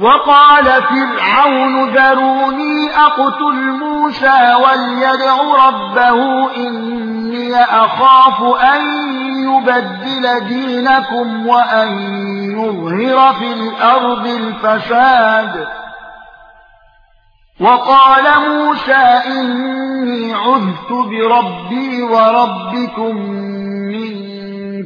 وقال فرعون ذروني أقتل موسى وليدع ربه إني أخاف أن يبدل دينكم وأن يظهر في الأرض الفساد. وقال موسى إني عذت بربي وربكم من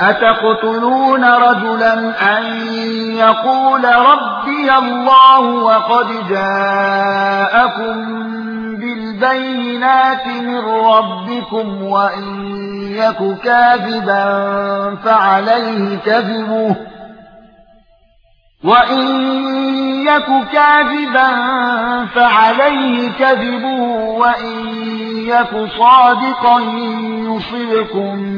أتقتلون رجلا أن يقول ربي الله وقد جاءكم بالبينات من ربكم وإن يك كاذبا فعليه كذبه وإن يك كاذبا فعليه كذبه وإن يك صادقا يصبكم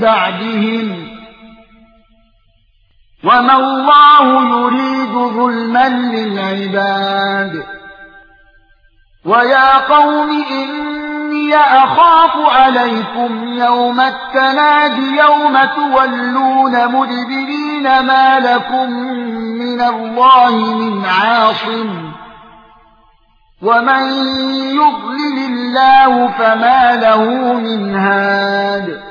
بعدهم. وما الله يريد ظلما للعباد. ويا قوم إني أخاف عليكم يوم التناد يوم تولون مدبرين ما لكم من الله من عاصم. ومن يضلل الله فما له من هاد.